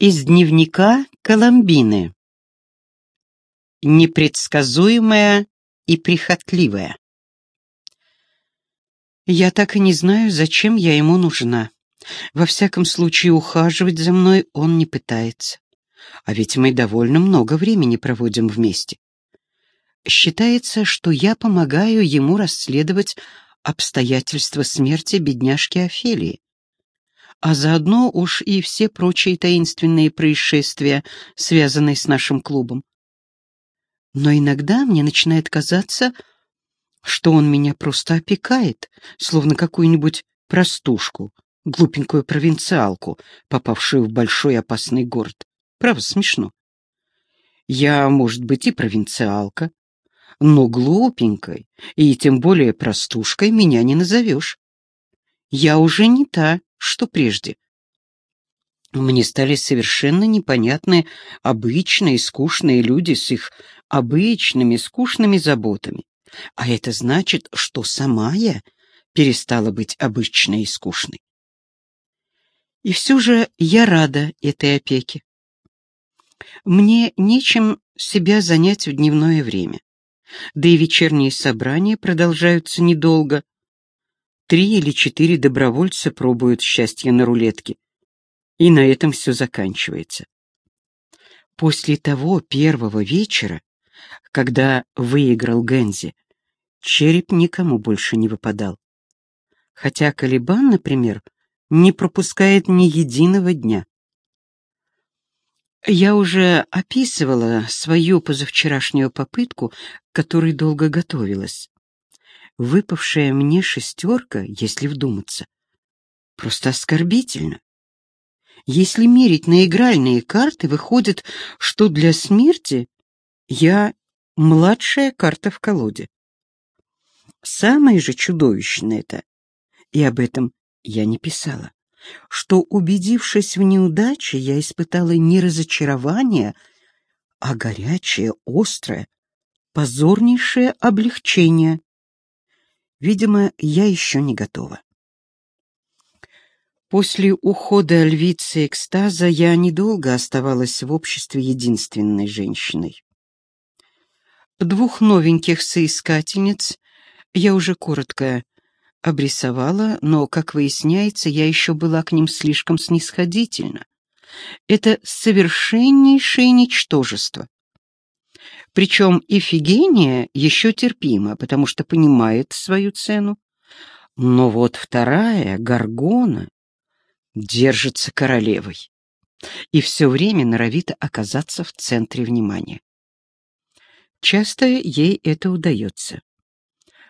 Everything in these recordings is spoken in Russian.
Из дневника Коломбины. Непредсказуемая и прихотливая. Я так и не знаю, зачем я ему нужна. Во всяком случае, ухаживать за мной он не пытается. А ведь мы довольно много времени проводим вместе. Считается, что я помогаю ему расследовать обстоятельства смерти бедняжки Офелии а заодно уж и все прочие таинственные происшествия, связанные с нашим клубом. Но иногда мне начинает казаться, что он меня просто опекает, словно какую-нибудь простушку, глупенькую провинциалку, попавшую в большой опасный город. Право, смешно. Я, может быть, и провинциалка, но глупенькой и тем более простушкой меня не назовешь. Я уже не та, что прежде. Мне стали совершенно непонятны обычные скучные люди с их обычными скучными заботами. А это значит, что сама я перестала быть обычной и скучной. И все же я рада этой опеке. Мне нечем себя занять в дневное время. Да и вечерние собрания продолжаются недолго, Три или четыре добровольца пробуют счастье на рулетке. И на этом все заканчивается. После того первого вечера, когда выиграл Гензи, череп никому больше не выпадал. Хотя Калибан, например, не пропускает ни единого дня. Я уже описывала свою позавчерашнюю попытку, к которой долго готовилась выпавшая мне шестерка, если вдуматься, просто оскорбительно. Если мерить на игральные карты, выходит, что для смерти я младшая карта в колоде. Самое же чудовищное это, и об этом я не писала, что, убедившись в неудаче, я испытала не разочарование, а горячее, острое, позорнейшее облегчение. Видимо, я еще не готова. После ухода львицы экстаза я недолго оставалась в обществе единственной женщиной. Двух новеньких соискательниц я уже коротко обрисовала, но, как выясняется, я еще была к ним слишком снисходительна. Это совершеннейшее ничтожество. Причем Ифигения еще терпима, потому что понимает свою цену. Но вот вторая, Гаргона, держится королевой и все время норовит оказаться в центре внимания. Часто ей это удается,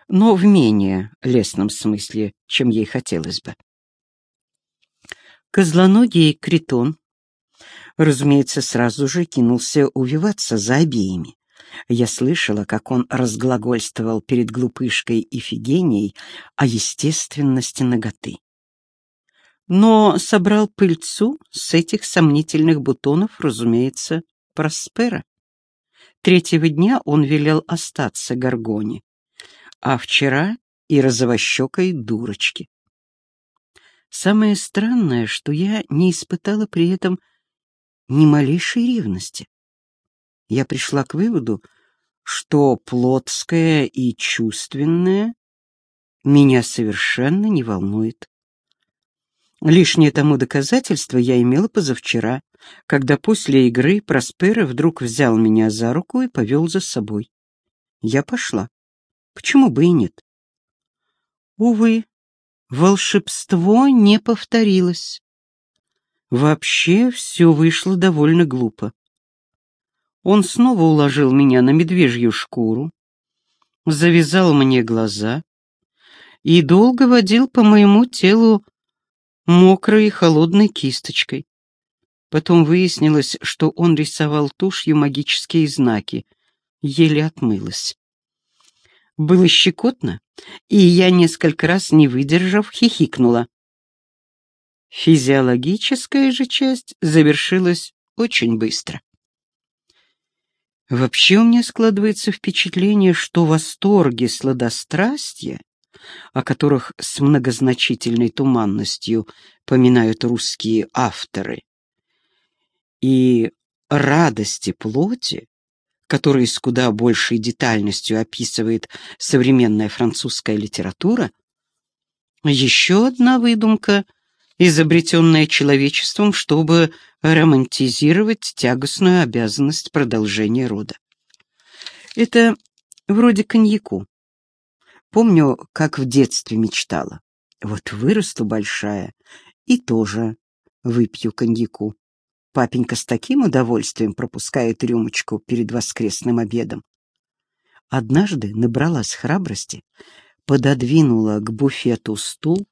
но в менее лесном смысле, чем ей хотелось бы. Козлоногий Критон, разумеется, сразу же кинулся увиваться за обеими. Я слышала, как он разглагольствовал перед глупышкой Ифигенией о естественности ноготы. Но собрал пыльцу с этих сомнительных бутонов, разумеется, Проспера. Третьего дня он велел остаться Гаргоне, а вчера и розовощекой дурочке. Самое странное, что я не испытала при этом ни малейшей ревности я пришла к выводу, что плотское и чувственное меня совершенно не волнует. Лишнее тому доказательство я имела позавчера, когда после игры Проспера вдруг взял меня за руку и повел за собой. Я пошла. Почему бы и нет? Увы, волшебство не повторилось. Вообще все вышло довольно глупо. Он снова уложил меня на медвежью шкуру, завязал мне глаза и долго водил по моему телу мокрой и холодной кисточкой. Потом выяснилось, что он рисовал тушью магические знаки. Еле отмылась. Было щекотно, и я несколько раз, не выдержав, хихикнула. Физиологическая же часть завершилась очень быстро. Вообще у меня складывается впечатление, что восторги сладострастия, о которых с многозначительной туманностью поминают русские авторы, и радости плоти, которые с куда большей детальностью описывает современная французская литература, еще одна выдумка, изобретенная человечеством, чтобы романтизировать тягостную обязанность продолжения рода. Это вроде коньяку. Помню, как в детстве мечтала. Вот вырасту большая и тоже выпью коньяку. Папенька с таким удовольствием пропускает рюмочку перед воскресным обедом. Однажды набралась храбрости, пододвинула к буфету стул,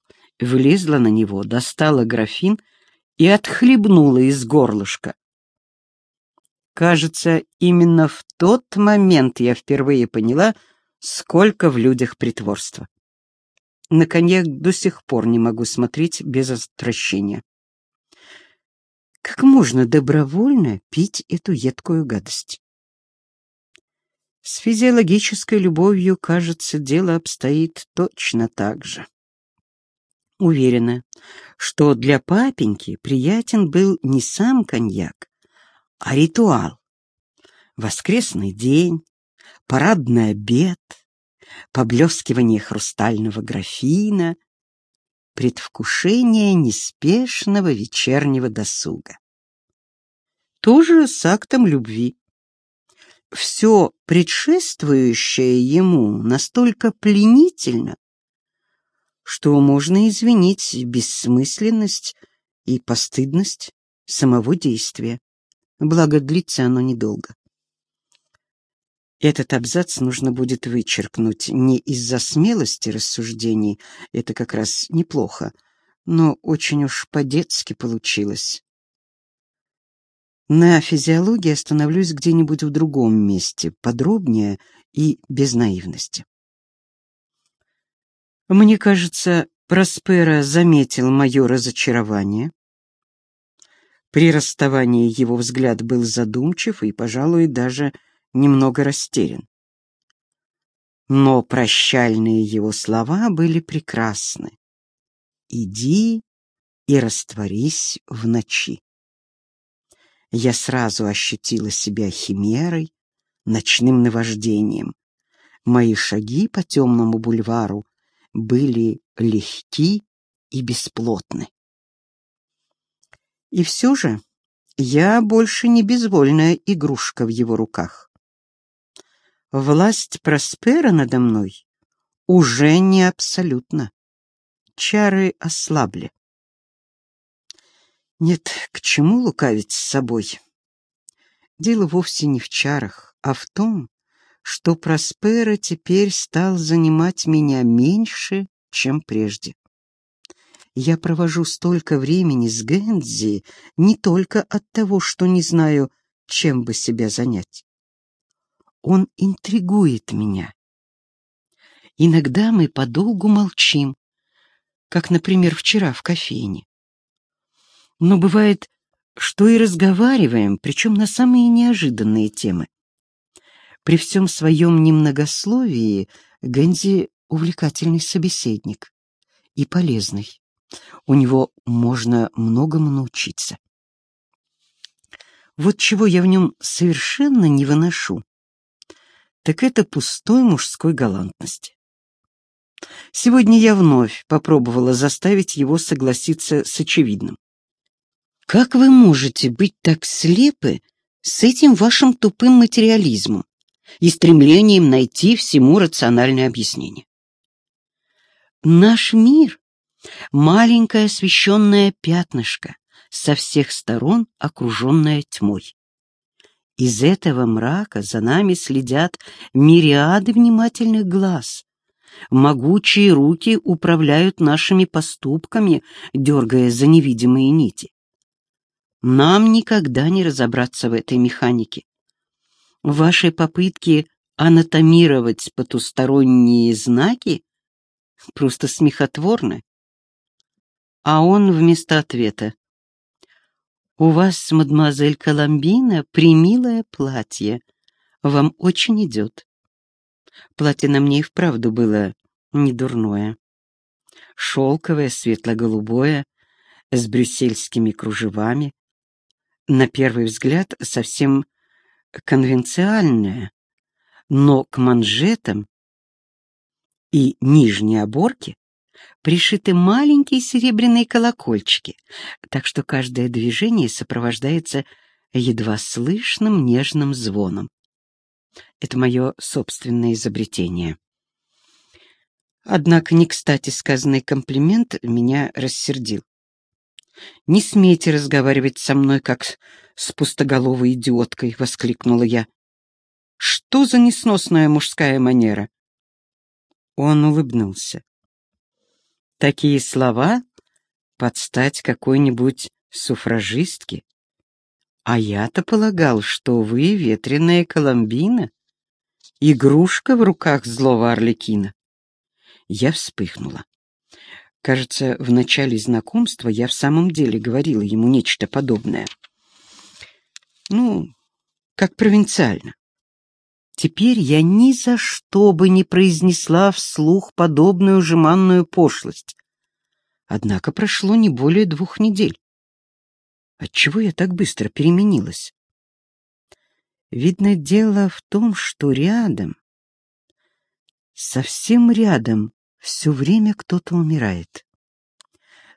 влезла на него, достала графин и отхлебнула из горлышка. Кажется, именно в тот момент я впервые поняла, сколько в людях притворства. На коньяк до сих пор не могу смотреть без отвращения. Как можно добровольно пить эту едкую гадость? С физиологической любовью, кажется, дело обстоит точно так же. Уверена, что для папеньки приятен был не сам коньяк, а ритуал. Воскресный день, парадный обед, поблескивание хрустального графина, предвкушение неспешного вечернего досуга. Тоже с актом любви. Все предшествующее ему настолько пленительно, что можно извинить бессмысленность и постыдность самого действия, благо длится оно недолго. Этот абзац нужно будет вычеркнуть не из-за смелости рассуждений, это как раз неплохо, но очень уж по-детски получилось. На физиологии остановлюсь где-нибудь в другом месте, подробнее и без наивности. Мне кажется, Проспера заметил мое разочарование. При расставании его взгляд был задумчив и, пожалуй, даже немного растерян. Но прощальные его слова были прекрасны. «Иди и растворись в ночи». Я сразу ощутила себя химерой, ночным наваждением. Мои шаги по темному бульвару были легки и бесплотны. И все же я больше не безвольная игрушка в его руках. Власть Проспера надо мной уже не абсолютно. Чары ослабли. Нет, к чему лукавить с собой? Дело вовсе не в чарах, а в том, что Проспера теперь стал занимать меня меньше, чем прежде. Я провожу столько времени с Гэнзи не только от того, что не знаю, чем бы себя занять. Он интригует меня. Иногда мы подолгу молчим, как, например, вчера в кофейне. Но бывает, что и разговариваем, причем на самые неожиданные темы. При всем своем немногословии Гэнзи увлекательный собеседник и полезный. У него можно многому научиться. Вот чего я в нем совершенно не выношу, так это пустой мужской галантности. Сегодня я вновь попробовала заставить его согласиться с очевидным. Как вы можете быть так слепы с этим вашим тупым материализмом и стремлением найти всему рациональное объяснение? Наш мир — маленькое освещенное пятнышко, со всех сторон окруженное тьмой. Из этого мрака за нами следят мириады внимательных глаз. Могучие руки управляют нашими поступками, дергая за невидимые нити. Нам никогда не разобраться в этой механике. Ваши попытки анатомировать потусторонние знаки просто смехотворны. А он вместо ответа. «У вас, мадемуазель Коломбина, примилое платье. Вам очень идет». Платье на мне и вправду было недурное. Шелковое, светло-голубое, с брюссельскими кружевами. на первый взгляд совсем конвенциальная, но к манжетам и нижней оборке пришиты маленькие серебряные колокольчики, так что каждое движение сопровождается едва слышным нежным звоном. Это мое собственное изобретение. Однако не кстати сказанный комплимент меня рассердил. «Не смейте разговаривать со мной, как с пустоголовой идиоткой!» — воскликнула я. «Что за несносная мужская манера?» Он улыбнулся. Такие слова подстать какой-нибудь суфражистке. А я-то полагал, что вы ветреная Коломбина, игрушка в руках злого Орликина. Я вспыхнула. Кажется, в начале знакомства я в самом деле говорила ему нечто подобное. Ну, как провинциально. Теперь я ни за что бы не произнесла вслух подобную жеманную пошлость. Однако прошло не более двух недель. Отчего я так быстро переменилась? Видно, дело в том, что рядом, совсем рядом, все время кто-то умирает.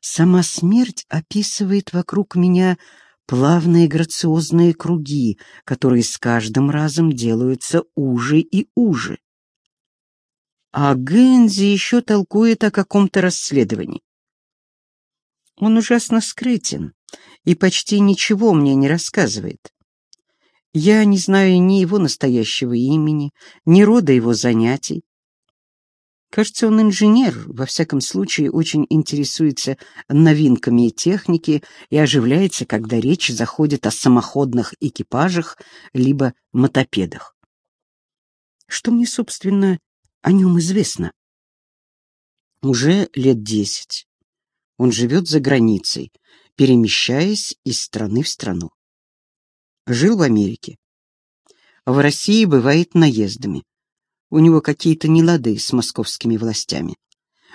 Сама смерть описывает вокруг меня плавные грациозные круги, которые с каждым разом делаются уже и уже. А Гэнзи еще толкует о каком-то расследовании. Он ужасно скрытен и почти ничего мне не рассказывает. Я не знаю ни его настоящего имени, ни рода его занятий, Кажется, он инженер, во всяком случае, очень интересуется новинками техники и оживляется, когда речь заходит о самоходных экипажах либо мотопедах. Что мне, собственно, о нем известно? Уже лет десять. Он живет за границей, перемещаясь из страны в страну. Жил в Америке. В России бывает наездами. У него какие-то нелады с московскими властями.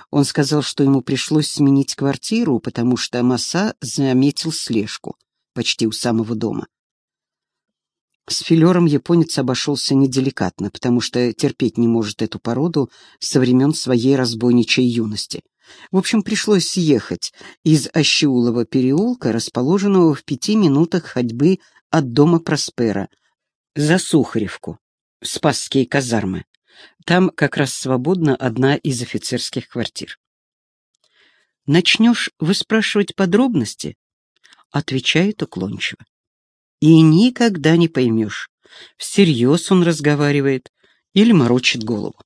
Он сказал, что ему пришлось сменить квартиру, потому что Маса заметил слежку почти у самого дома. С филером японец обошелся неделикатно, потому что терпеть не может эту породу со времен своей разбойничей юности. В общем, пришлось съехать из Ощеулова переулка, расположенного в пяти минутах ходьбы от дома Проспера, за Сухаревку, Спасские казармы. Там как раз свободна одна из офицерских квартир. Начнешь выспрашивать подробности, отвечает уклончиво. И никогда не поймешь, всерьез он разговаривает или морочит голову.